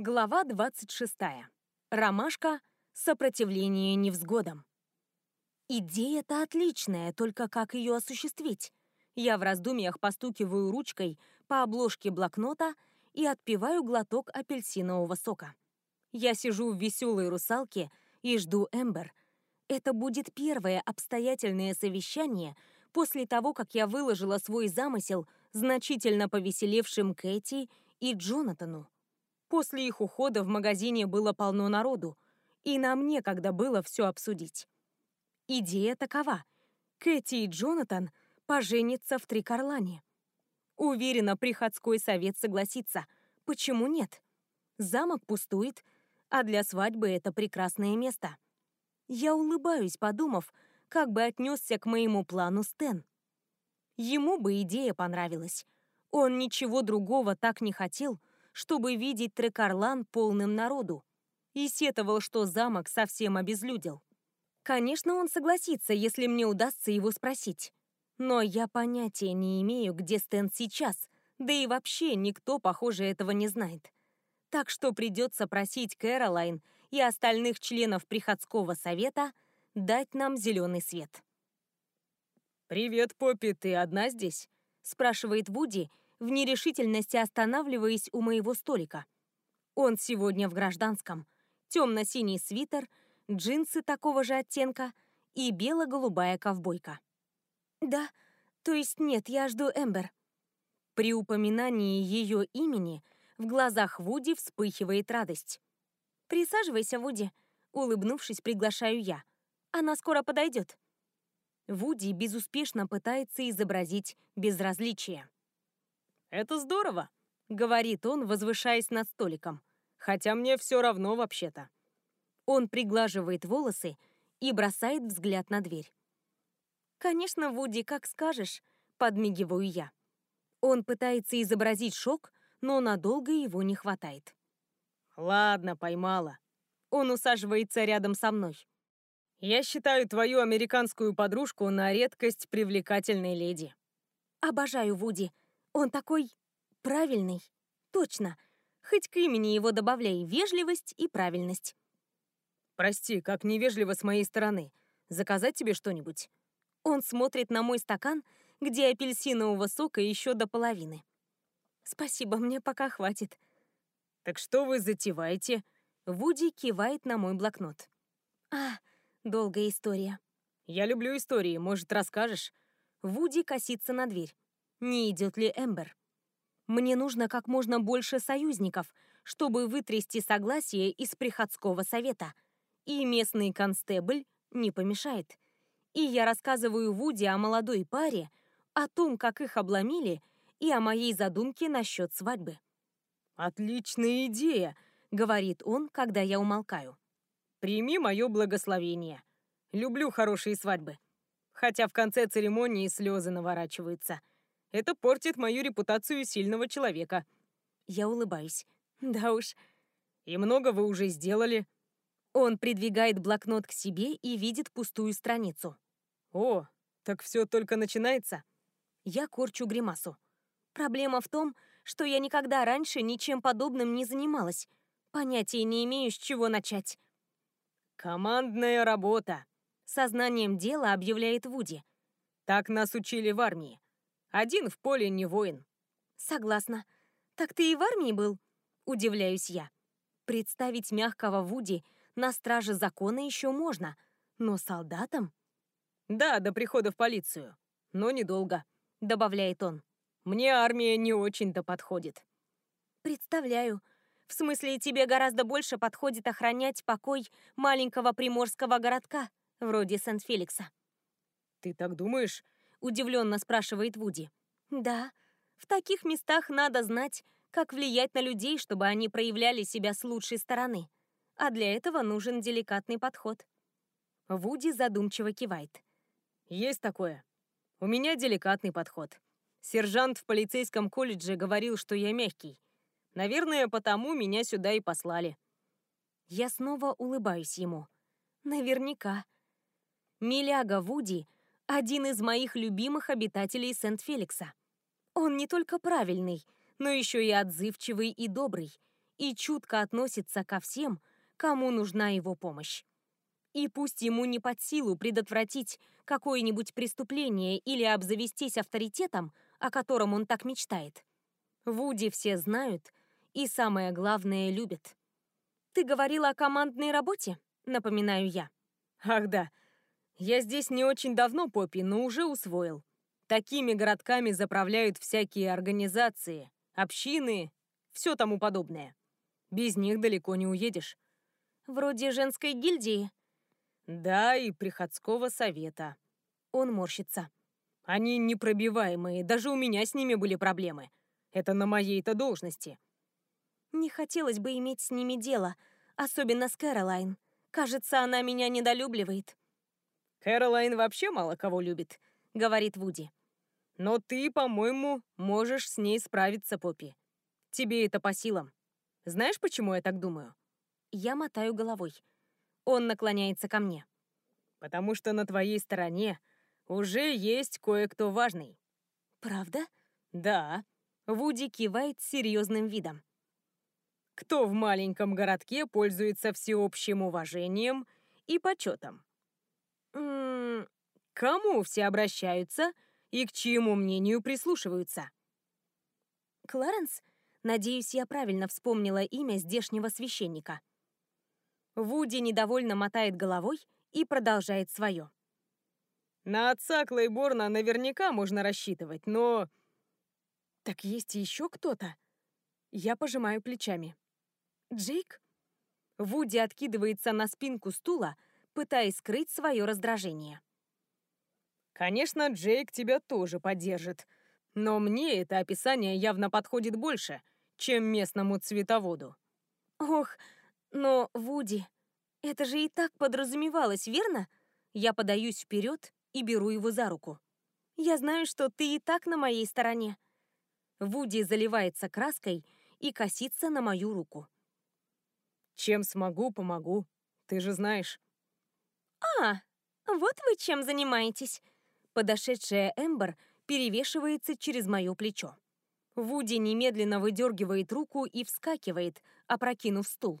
Глава 26. Ромашка. Сопротивление невзгодам. Идея-то отличная, только как ее осуществить? Я в раздумьях постукиваю ручкой по обложке блокнота и отпиваю глоток апельсинового сока. Я сижу в веселой русалке и жду Эмбер. Это будет первое обстоятельное совещание после того, как я выложила свой замысел значительно повеселевшим Кэти и Джонатану. После их ухода в магазине было полно народу, и нам некогда было все обсудить. Идея такова. Кэти и Джонатан поженятся в Трикарлане. Уверена, приходской совет согласится. Почему нет? Замок пустует, а для свадьбы это прекрасное место. Я улыбаюсь, подумав, как бы отнесся к моему плану Стэн. Ему бы идея понравилась. Он ничего другого так не хотел, чтобы видеть Трекарлан полным народу, и сетовал, что замок совсем обезлюдил. Конечно, он согласится, если мне удастся его спросить. Но я понятия не имею, где Стэн сейчас, да и вообще никто, похоже, этого не знает. Так что придется просить Кэролайн и остальных членов приходского совета дать нам зеленый свет. «Привет, Поппи, ты одна здесь?» — спрашивает Вуди, в нерешительности останавливаясь у моего столика. Он сегодня в гражданском. Темно-синий свитер, джинсы такого же оттенка и бело-голубая ковбойка. «Да, то есть нет, я жду Эмбер». При упоминании ее имени в глазах Вуди вспыхивает радость. «Присаживайся, Вуди», — улыбнувшись, приглашаю я. «Она скоро подойдет». Вуди безуспешно пытается изобразить безразличие. «Это здорово», — говорит он, возвышаясь над столиком. «Хотя мне все равно вообще-то». Он приглаживает волосы и бросает взгляд на дверь. «Конечно, Вуди, как скажешь», — подмигиваю я. Он пытается изобразить шок, но надолго его не хватает. «Ладно, поймала». Он усаживается рядом со мной. «Я считаю твою американскую подружку на редкость привлекательной леди». «Обожаю Вуди», он такой правильный. Точно. Хоть к имени его добавляй вежливость и правильность. Прости, как невежливо с моей стороны. Заказать тебе что-нибудь? Он смотрит на мой стакан, где апельсинового сока еще до половины. Спасибо, мне пока хватит. Так что вы затеваете? Вуди кивает на мой блокнот. А, долгая история. Я люблю истории, может, расскажешь? Вуди косится на дверь не идет ли Эмбер. Мне нужно как можно больше союзников, чтобы вытрясти согласие из приходского совета. И местный констебль не помешает. И я рассказываю Вуди о молодой паре, о том, как их обломили, и о моей задумке насчет свадьбы. «Отличная идея», — говорит он, когда я умолкаю. «Прими мое благословение. Люблю хорошие свадьбы. Хотя в конце церемонии слезы наворачиваются». Это портит мою репутацию сильного человека. Я улыбаюсь. Да уж. И много вы уже сделали. Он придвигает блокнот к себе и видит пустую страницу. О, так все только начинается. Я корчу гримасу. Проблема в том, что я никогда раньше ничем подобным не занималась. Понятия не имею, с чего начать. «Командная работа», — сознанием дела объявляет Вуди. «Так нас учили в армии. Один в поле не воин. Согласна. Так ты и в армии был? Удивляюсь я. Представить мягкого Вуди на страже закона еще можно, но солдатам? Да, до прихода в полицию. Но недолго, добавляет он. Мне армия не очень-то подходит. Представляю. В смысле, тебе гораздо больше подходит охранять покой маленького приморского городка, вроде Сент-Феликса. Ты так думаешь? Удивленно спрашивает Вуди. Да, в таких местах надо знать, как влиять на людей, чтобы они проявляли себя с лучшей стороны. А для этого нужен деликатный подход. Вуди задумчиво кивает. Есть такое. У меня деликатный подход. Сержант в полицейском колледже говорил, что я мягкий. Наверное, потому меня сюда и послали. Я снова улыбаюсь ему. Наверняка. Миляга Вуди — один из моих любимых обитателей Сент-Феликса. Он не только правильный, но еще и отзывчивый и добрый, и чутко относится ко всем, кому нужна его помощь. И пусть ему не под силу предотвратить какое-нибудь преступление или обзавестись авторитетом, о котором он так мечтает, Вуди все знают и, самое главное, любят. «Ты говорила о командной работе?» — напоминаю я. «Ах да. Я здесь не очень давно, Поппи, но уже усвоил. Такими городками заправляют всякие организации, общины, все тому подобное. Без них далеко не уедешь. Вроде женской гильдии. Да, и приходского совета. Он морщится. Они непробиваемые, даже у меня с ними были проблемы. Это на моей-то должности. Не хотелось бы иметь с ними дело, особенно с Кэролайн. Кажется, она меня недолюбливает. Кэролайн вообще мало кого любит, говорит Вуди. Но ты, по-моему, можешь с ней справиться, Поппи. Тебе это по силам. Знаешь, почему я так думаю? Я мотаю головой. Он наклоняется ко мне. Потому что на твоей стороне уже есть кое-кто важный. Правда? Да. Вуди кивает серьезным видом. Кто в маленьком городке пользуется всеобщим уважением и почетом? М кому все обращаются и к чьему мнению прислушиваются. Кларенс? Надеюсь, я правильно вспомнила имя здешнего священника. Вуди недовольно мотает головой и продолжает свое. На отца Клейборна наверняка можно рассчитывать, но... Так есть еще кто-то? Я пожимаю плечами. Джейк? Вуди откидывается на спинку стула, пытаясь скрыть свое раздражение. Конечно, Джейк тебя тоже поддержит. Но мне это описание явно подходит больше, чем местному цветоводу. Ох, но, Вуди, это же и так подразумевалось, верно? Я подаюсь вперед и беру его за руку. Я знаю, что ты и так на моей стороне. Вуди заливается краской и косится на мою руку. Чем смогу, помогу. Ты же знаешь. А, вот вы чем занимаетесь. Подошедшая Эмбер перевешивается через мое плечо. Вуди немедленно выдергивает руку и вскакивает, опрокинув стул.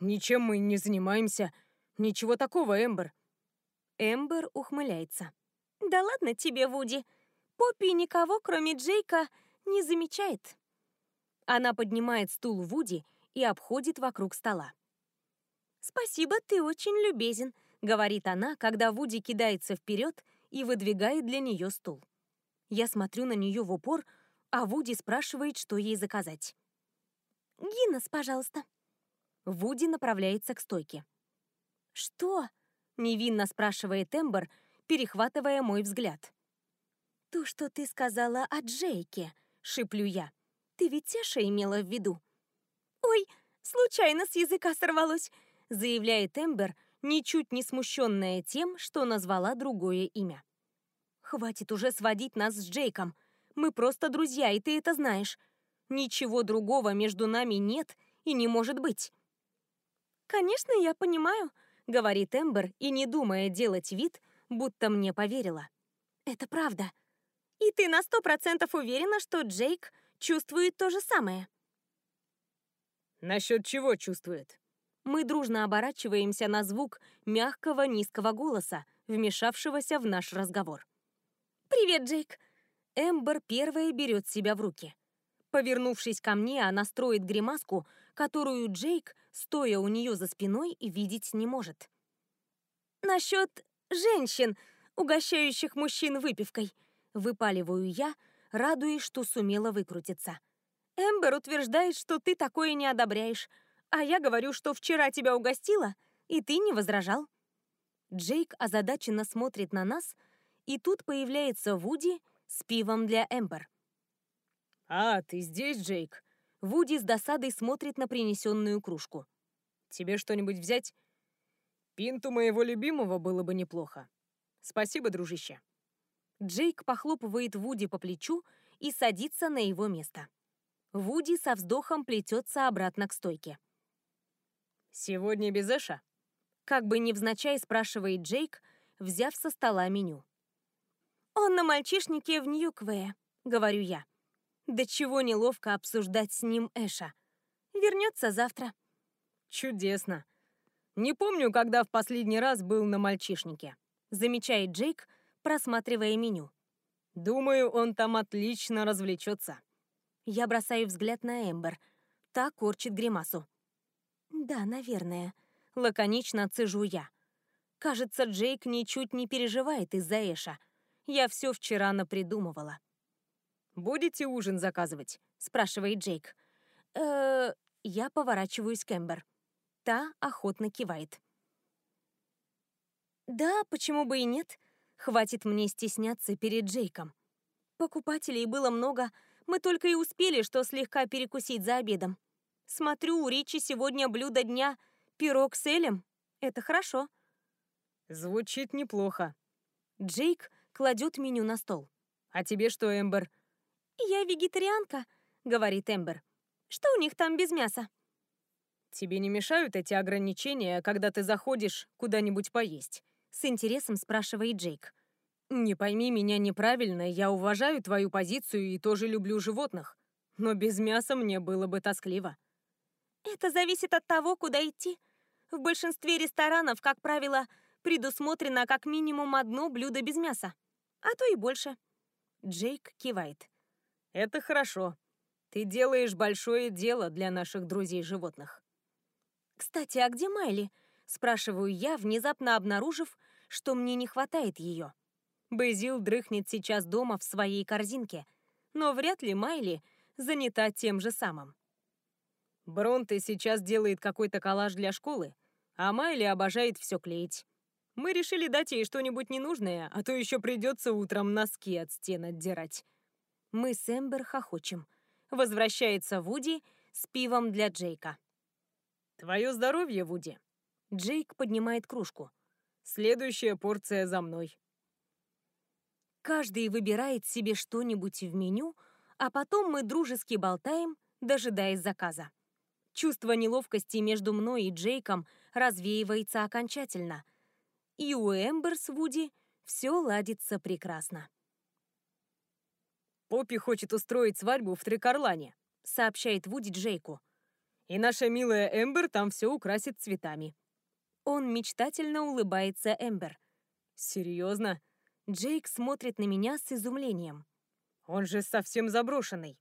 «Ничем мы не занимаемся. Ничего такого, Эмбер». Эмбер ухмыляется. «Да ладно тебе, Вуди. Поппи никого, кроме Джейка, не замечает». Она поднимает стул Вуди и обходит вокруг стола. «Спасибо, ты очень любезен», — говорит она, когда Вуди кидается вперед и выдвигает для нее стул. Я смотрю на нее в упор, а Вуди спрашивает, что ей заказать. «Гиннес, пожалуйста». Вуди направляется к стойке. «Что?» — невинно спрашивает Эмбер, перехватывая мой взгляд. «То, что ты сказала о Джейке», — шиплю я. «Ты ведь Эша имела в виду?» «Ой, случайно с языка сорвалось», — заявляет Эмбер, ничуть не смущенная тем, что назвала другое имя. «Хватит уже сводить нас с Джейком. Мы просто друзья, и ты это знаешь. Ничего другого между нами нет и не может быть». «Конечно, я понимаю», — говорит Эмбер, и не думая делать вид, будто мне поверила. «Это правда. И ты на сто процентов уверена, что Джейк чувствует то же самое?» «Насчет чего чувствует?» Мы дружно оборачиваемся на звук мягкого низкого голоса, вмешавшегося в наш разговор. «Привет, Джейк!» Эмбер первая берет себя в руки. Повернувшись ко мне, она строит гримаску, которую Джейк, стоя у нее за спиной, видеть не может. «Насчет женщин, угощающих мужчин выпивкой», выпаливаю я, радуясь, что сумела выкрутиться. Эмбер утверждает, что ты такое не одобряешь, а я говорю, что вчера тебя угостила, и ты не возражал. Джейк озадаченно смотрит на нас, и тут появляется Вуди с пивом для Эмбер. «А, ты здесь, Джейк?» Вуди с досадой смотрит на принесенную кружку. «Тебе что-нибудь взять?» «Пинту моего любимого было бы неплохо. Спасибо, дружище». Джейк похлопывает Вуди по плечу и садится на его место. Вуди со вздохом плетется обратно к стойке. «Сегодня без Эша?» Как бы невзначай спрашивает Джейк, взяв со стола меню. «Он на мальчишнике в Ньюквее», — говорю я. Да чего неловко обсуждать с ним Эша. Вернется завтра. Чудесно. Не помню, когда в последний раз был на мальчишнике. Замечает Джейк, просматривая меню. Думаю, он там отлично развлечется. Я бросаю взгляд на Эмбер. Та корчит гримасу. Да, наверное. Лаконично цежу я. Кажется, Джейк ничуть не переживает из-за Эша. Я все вчера напридумывала. «Будете ужин заказывать?» — спрашивает Джейк. э Я поворачиваюсь к Эмбер. Та охотно кивает. «Да, почему бы и нет? Хватит мне стесняться перед Джейком. Покупателей было много, мы только и успели, что слегка перекусить за обедом. Смотрю, у Ричи сегодня блюдо дня — пирог с Элем. Это хорошо». Звучит неплохо. Джейк кладет меню на стол. «А тебе что, Эмбер?» «Я вегетарианка», — говорит Эмбер. «Что у них там без мяса?» «Тебе не мешают эти ограничения, когда ты заходишь куда-нибудь поесть?» С интересом спрашивает Джейк. «Не пойми меня неправильно, я уважаю твою позицию и тоже люблю животных. Но без мяса мне было бы тоскливо». «Это зависит от того, куда идти. В большинстве ресторанов, как правило, предусмотрено как минимум одно блюдо без мяса. А то и больше». Джейк кивает. «Это хорошо. Ты делаешь большое дело для наших друзей-животных». «Кстати, а где Майли?» — спрашиваю я, внезапно обнаружив, что мне не хватает ее. Безил дрыхнет сейчас дома в своей корзинке, но вряд ли Майли занята тем же самым. Бронте сейчас делает какой-то коллаж для школы, а Майли обожает все клеить. Мы решили дать ей что-нибудь ненужное, а то еще придется утром носки от стен отдирать. Мы с Эмбер хохочем. Возвращается Вуди с пивом для Джейка. Твое здоровье, Вуди. Джейк поднимает кружку. Следующая порция за мной. Каждый выбирает себе что-нибудь в меню, а потом мы дружески болтаем, дожидаясь заказа. Чувство неловкости между мной и Джейком развеивается окончательно. И у Эмбер с Вуди все ладится прекрасно. «Поппи хочет устроить свадьбу в Трикарлане», — сообщает Вуди Джейку. «И наша милая Эмбер там все украсит цветами». Он мечтательно улыбается Эмбер. «Серьезно?» Джейк смотрит на меня с изумлением. «Он же совсем заброшенный».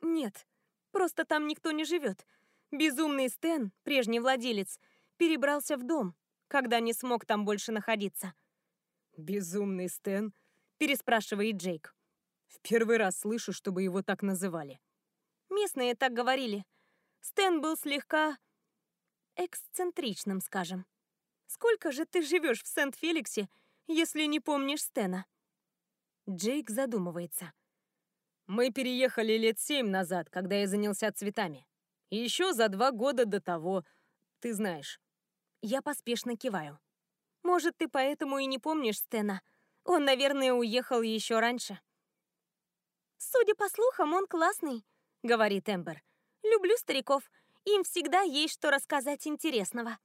«Нет, просто там никто не живет. Безумный Стэн, прежний владелец, перебрался в дом, когда не смог там больше находиться». «Безумный Стэн?» — переспрашивает Джейк. «В первый раз слышу, чтобы его так называли». «Местные так говорили. Стэн был слегка эксцентричным, скажем. Сколько же ты живешь в Сент-Феликсе, если не помнишь Стена?» Джейк задумывается. «Мы переехали лет семь назад, когда я занялся цветами. Еще за два года до того, ты знаешь». Я поспешно киваю. «Может, ты поэтому и не помнишь Стена? Он, наверное, уехал еще раньше». «Судя по слухам, он классный», — говорит Эмбер. «Люблю стариков. Им всегда есть что рассказать интересного».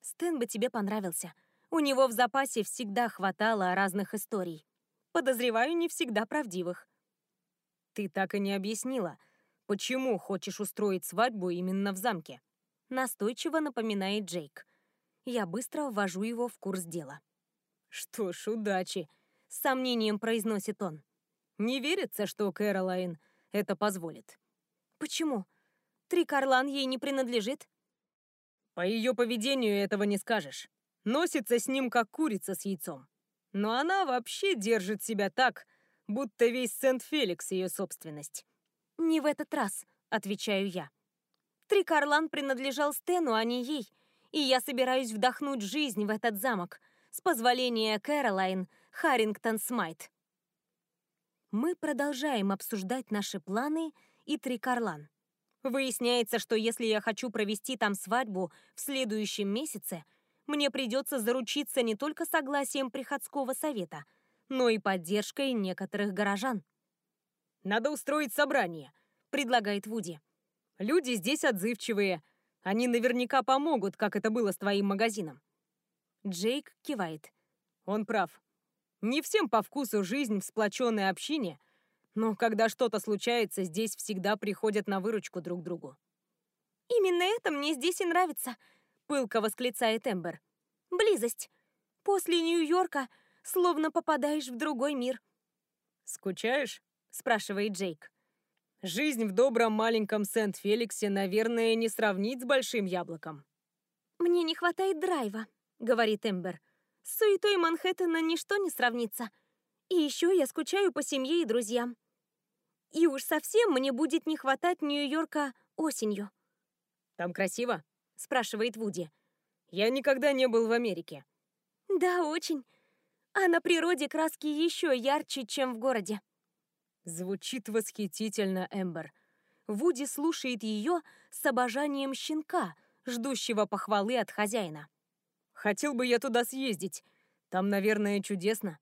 Стэн бы тебе понравился. У него в запасе всегда хватало разных историй. Подозреваю, не всегда правдивых. Ты так и не объяснила, почему хочешь устроить свадьбу именно в замке? Настойчиво напоминает Джейк. Я быстро ввожу его в курс дела. Что ж, удачи, с сомнением произносит он. Не верится, что Кэролайн это позволит. Почему? Трикарлан ей не принадлежит? По ее поведению этого не скажешь. Носится с ним, как курица с яйцом. Но она вообще держит себя так, будто весь Сент-Феликс ее собственность. «Не в этот раз», — отвечаю я. Трикарлан принадлежал Стэну, а не ей, и я собираюсь вдохнуть жизнь в этот замок, с позволения Кэролайн Харрингтон Смайт. Мы продолжаем обсуждать наши планы и Трикарлан. Выясняется, что если я хочу провести там свадьбу в следующем месяце, мне придется заручиться не только согласием приходского совета, но и поддержкой некоторых горожан. «Надо устроить собрание», — предлагает Вуди. «Люди здесь отзывчивые. Они наверняка помогут, как это было с твоим магазином». Джейк кивает. Он прав. Не всем по вкусу жизнь в сплоченной общине, Но когда что-то случается, здесь всегда приходят на выручку друг другу. «Именно это мне здесь и нравится», — пылко восклицает Эмбер. «Близость. После Нью-Йорка словно попадаешь в другой мир». «Скучаешь?» — спрашивает Джейк. «Жизнь в добром маленьком Сент-Феликсе, наверное, не сравнить с большим яблоком». «Мне не хватает драйва», — говорит Эмбер. «С суетой Манхэттена ничто не сравнится. И еще я скучаю по семье и друзьям. И уж совсем мне будет не хватать Нью-Йорка осенью». «Там красиво?» — спрашивает Вуди. «Я никогда не был в Америке». «Да, очень. А на природе краски еще ярче, чем в городе». Звучит восхитительно, Эмбер. Вуди слушает ее с обожанием щенка, ждущего похвалы от хозяина. Хотел бы я туда съездить. Там, наверное, чудесно.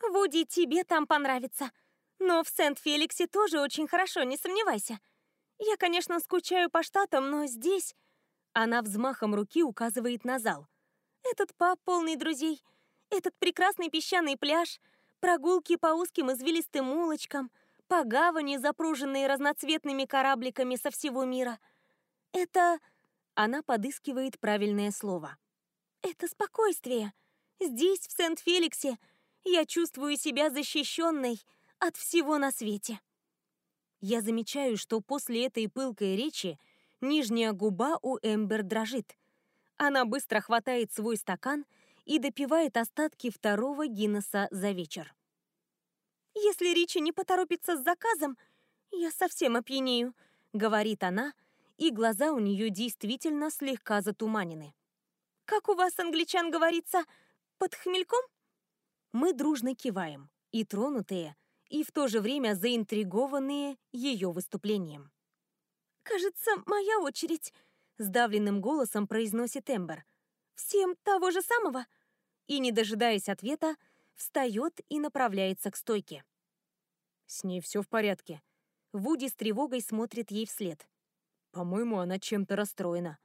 Вуди, тебе там понравится. Но в Сент-Феликсе тоже очень хорошо, не сомневайся. Я, конечно, скучаю по штатам, но здесь... Она взмахом руки указывает на зал. Этот паб полный друзей, этот прекрасный песчаный пляж, прогулки по узким извилистым улочкам, по гавани, запруженные разноцветными корабликами со всего мира. Это... Она подыскивает правильное слово. Это спокойствие. Здесь, в Сент-Феликсе, я чувствую себя защищенной от всего на свете. Я замечаю, что после этой пылкой речи нижняя губа у Эмбер дрожит. Она быстро хватает свой стакан и допивает остатки второго Гиннесса за вечер. «Если Ричи не поторопится с заказом, я совсем опьянею», — говорит она, и глаза у нее действительно слегка затуманены. «Как у вас, англичан, говорится, под хмельком?» Мы дружно киваем, и тронутые, и в то же время заинтригованные ее выступлением. «Кажется, моя очередь», — сдавленным голосом произносит Эмбер. «Всем того же самого?» И, не дожидаясь ответа, встает и направляется к стойке. С ней все в порядке. Вуди с тревогой смотрит ей вслед. По-моему, она чем-то расстроена.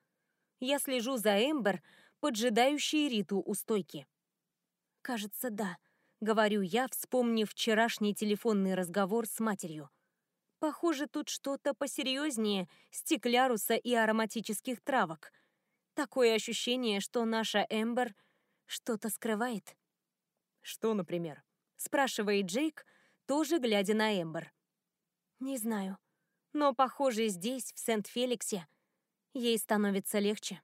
Я слежу за Эмбер, поджидающей Риту у стойки. «Кажется, да», — говорю я, вспомнив вчерашний телефонный разговор с матерью. «Похоже, тут что-то посерьезнее стекляруса и ароматических травок. Такое ощущение, что наша Эмбер что-то скрывает». «Что, например?» — спрашивает Джейк, тоже глядя на Эмбер. «Не знаю, но, похоже, здесь, в Сент-Феликсе, ей становится легче».